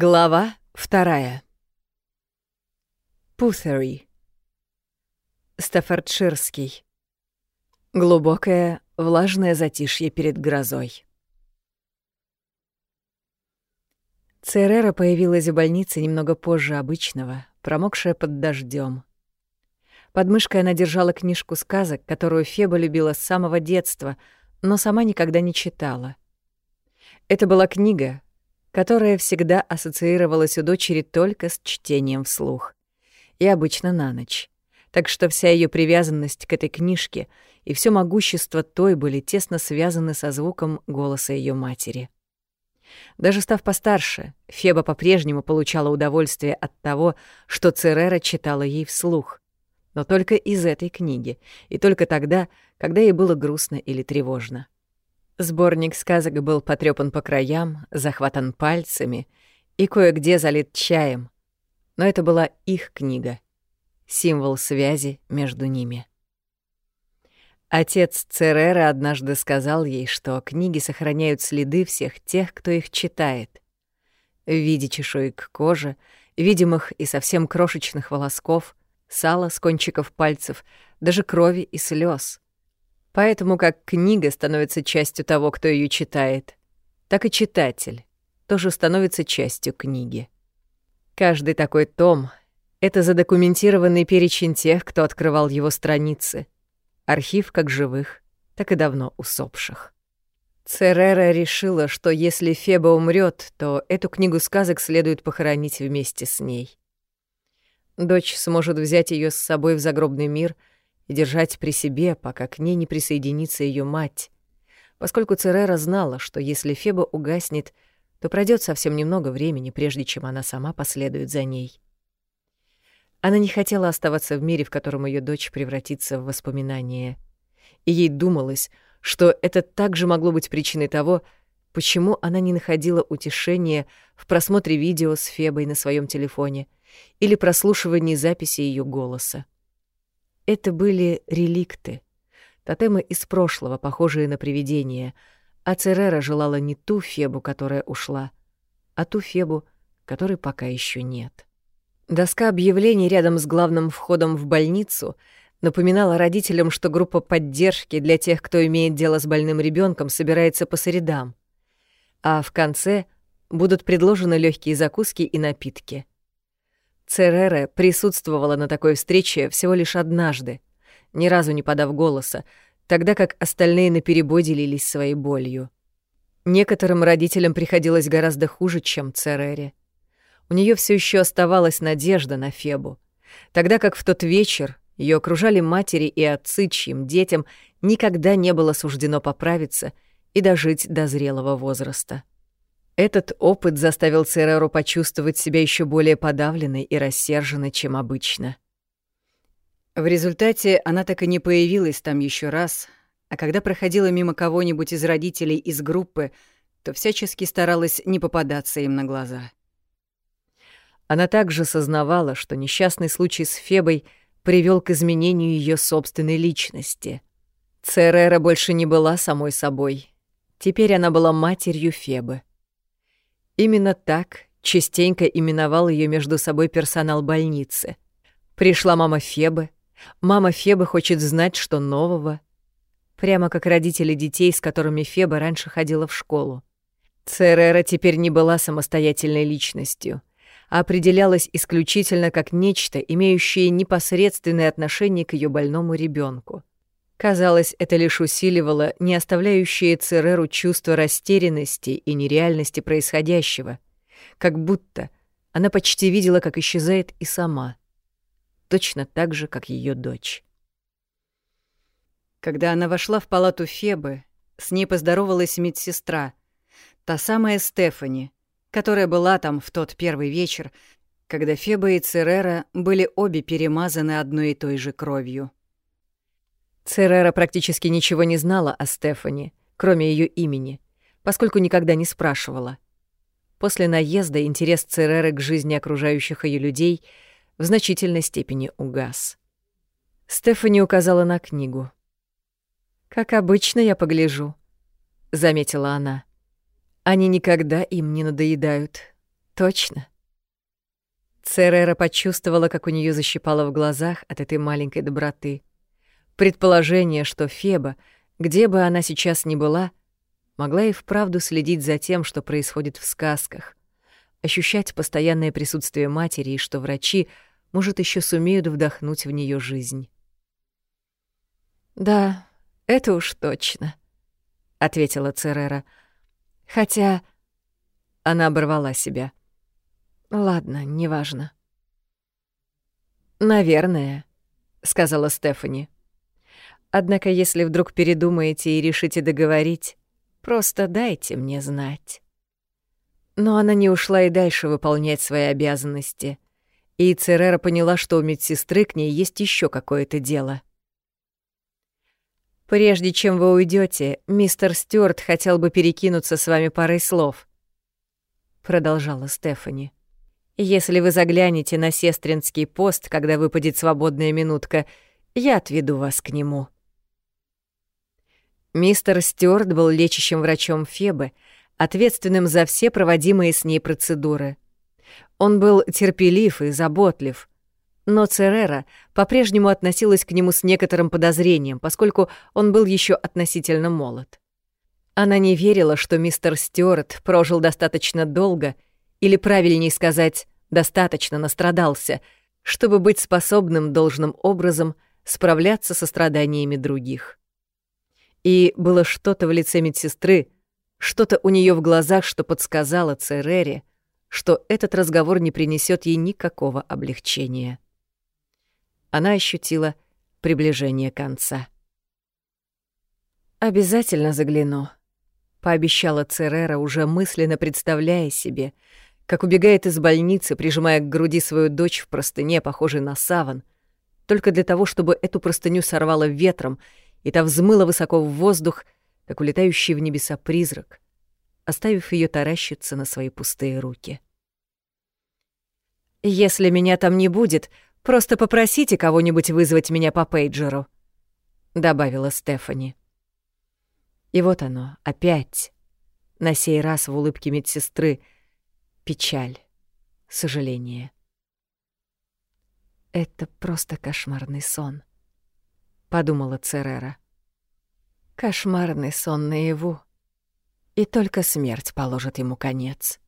Глава вторая. Пуtheri. Стаффордширский. Глубокое, влажное затишье перед грозой. Церера появилась в больнице немного позже обычного, промокшая под дождем. Под мышкой она держала книжку сказок, которую Феба любила с самого детства, но сама никогда не читала. Это была книга, которая всегда ассоциировалась у дочери только с чтением вслух. И обычно на ночь. Так что вся ее привязанность к этой книжке и все могущество той были тесно связаны со звуком голоса ее матери. Даже став постарше, Феба по-прежнему получала удовольствие от того, что Церера читала ей вслух. Но только из этой книги, и только тогда, когда ей было грустно или тревожно. Сборник сказок был потрёпан по краям, захватан пальцами и кое-где залит чаем. Но это была их книга, символ связи между ними. Отец Церера однажды сказал ей, что книги сохраняют следы всех тех, кто их читает. В виде чешуек кожи, видимых и совсем крошечных волосков, сала с кончиков пальцев, даже крови и слез. Поэтому как книга становится частью того, кто ее читает, так и читатель тоже становится частью книги. Каждый такой том — это задокументированный перечень тех, кто открывал его страницы — архив как живых, так и давно усопших. Церера решила, что если Феба умрет, то эту книгу сказок следует похоронить вместе с ней. Дочь сможет взять ее с собой в загробный мир и держать при себе, пока к ней не присоединится ее мать, поскольку Церера знала, что если Феба угаснет, то пройдет совсем немного времени, прежде чем она сама последует за ней. Она не хотела оставаться в мире, в котором ее дочь превратится в воспоминание. И ей думалось, что это также могло быть причиной того, почему она не находила утешения в просмотре видео с Фебой на своем телефоне или прослушивании записи ее голоса. Это были реликты, тотемы из прошлого, похожие на привидения, а Церера желала не ту Фебу, которая ушла, а ту Фебу, которой пока еще нет. Доска объявлений рядом с главным входом в больницу напоминала родителям, что группа поддержки для тех, кто имеет дело с больным ребенком, собирается по средам. А в конце будут предложены легкие закуски и напитки. Церера присутствовала на такой встрече всего лишь однажды, ни разу не подав голоса, тогда как остальные наперебой делились своей болью. Некоторым родителям приходилось гораздо хуже, чем Церере. У нее все еще оставалась надежда на Фебу, тогда как в тот вечер ее окружали матери и отцы, чьим детям никогда не было суждено поправиться и дожить до зрелого возраста. Этот опыт заставил Цереру почувствовать себя еще более подавленной и рассерженной, чем обычно. В результате она так и не появилась там еще раз, а когда проходила мимо кого-нибудь из родителей из группы, то всячески старалась не попадаться им на глаза. Она также сознавала, что несчастный случай с Фебой привел к изменению ее собственной личности. Церера больше не была самой собой. Теперь она была матерью Фебы. Именно так частенько именовал ее между собой персонал больницы. Пришла мама Фебы. Мама Фебы хочет знать, что нового. Прямо как родители детей, с которыми Феба раньше ходила в школу. Церера теперь не была самостоятельной личностью — определялось исключительно как нечто, имеющее непосредственное отношение к ее больному ребенку. Казалось, это лишь усиливало не оставляющее Цереру чувство растерянности и нереальности происходящего, как будто она почти видела, как исчезает и сама, точно так же, как ее дочь. Когда она вошла в палату Фебы, с ней поздоровалась медсестра, та самая Стефани, которая была там в тот первый вечер, когда Феба и Церера были обе перемазаны одной и той же кровью. Церера практически ничего не знала о Стефани, кроме ее имени, поскольку никогда не спрашивала. После наезда интерес Цереры к жизни окружающих ее людей в значительной степени угас. Стефани указала на книгу. «Как обычно я погляжу», — заметила она. Они никогда им не надоедают. точно. Церера почувствовала, как у нее защипало в глазах от этой маленькой доброты. Предположение, что Феба, где бы она сейчас ни была, могла и вправду следить за тем, что происходит в сказках, ощущать постоянное присутствие матери и что врачи, может, еще сумеют вдохнуть в нее жизнь. «Да, это уж точно», — ответила Церера. «Хотя...» Она оборвала себя. «Ладно, неважно». «Наверное», — сказала Стефани. «Однако, если вдруг передумаете и решите договорить, просто дайте мне знать». Но она не ушла и дальше выполнять свои обязанности. И Церера поняла, что у медсестры к ней есть еще какое-то дело. «Прежде чем вы уйдете, мистер Стюарт хотел бы перекинуться с вами парой слов», — продолжала Стефани. «Если вы заглянете на сестринский пост, когда выпадет свободная минутка, я отведу вас к нему». Мистер Стюарт был лечащим врачом Фебы — ответственным за все проводимые с ней процедуры. Он был терпелив и заботлив, но Церера по-прежнему относилась к нему с некоторым подозрением, поскольку он был еще относительно молод. Она не верила, что мистер Стюарт прожил достаточно долго, или, правильнее сказать, достаточно настрадался, чтобы быть способным должным образом справляться со страданиями других. И было что-то в лице медсестры, что-то у нее в глазах, что подсказало Церере, что этот разговор не принесет ей никакого облегчения. Она ощутила приближение конца. «Обязательно загляну», — пообещала Церера, уже мысленно представляя себе, как убегает из больницы, прижимая к груди свою дочь в простыне, похожей на саван, только для того, чтобы эту простыню сорвало ветром, и та взмыла высоко в воздух — как улетающий в небеса призрак, оставив ее таращиться на свои пустые руки. «Если меня там не будет, просто попросите кого-нибудь вызвать меня по пейджеру», — добавила Стефани. И вот оно, опять, на сей раз в улыбке медсестры, печаль, сожаление. «Это просто кошмарный сон», — подумала Церера. Кошмарный сон наяву. И только смерть положит ему конец.